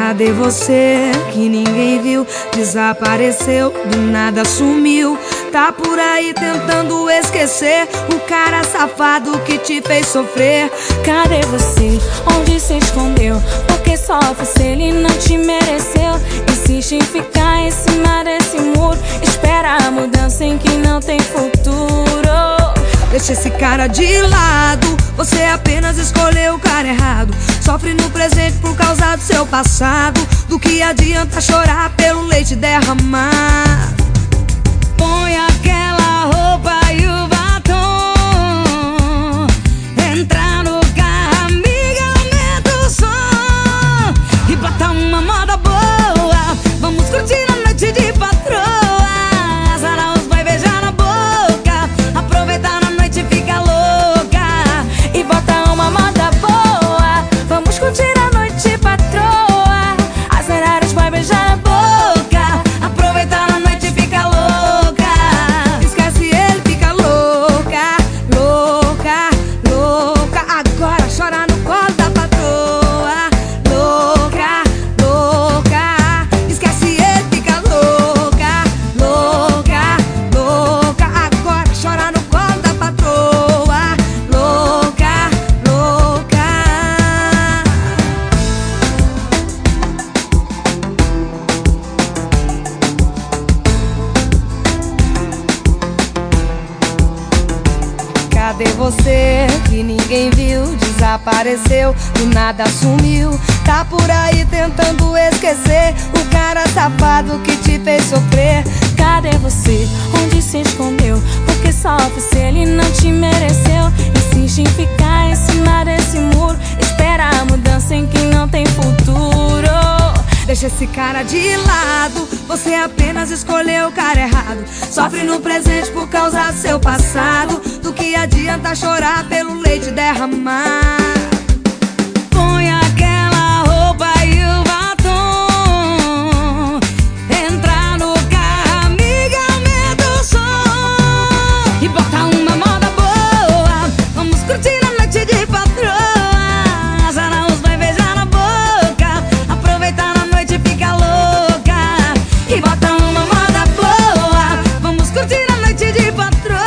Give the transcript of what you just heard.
Cadê você que ninguém viu? Desapareceu, do nada sumiu. Tá por aí tentando esquecer o cara safado que te fez sofrer. Cadê você? Onde se escondeu? Porque sofre se ele não te mereceu. Insiste em ficar em cima desse muro. Espera a mudança em que não tem futuro. Deixa esse cara de lado. Você apenas escolheu o cara errado. Sofre no presente por causa do seu passado. Do que adianta chorar pelo leite derramar? Cadê você que ninguém viu? Desapareceu, do nada sumiu. Tá por aí tentando esquecer o cara safado que te fez sofrer. Cadê você? Onde se escondeu? Porque sofre se ele não te mereceu. Insiste em ficar em cima desse muro. Espera a mudança em que. Deixa esse cara de lado. Você apenas escolheu o cara errado. Sofre no presente por causa do seu passado. Do que adianta chorar pelo leite derramar? viva.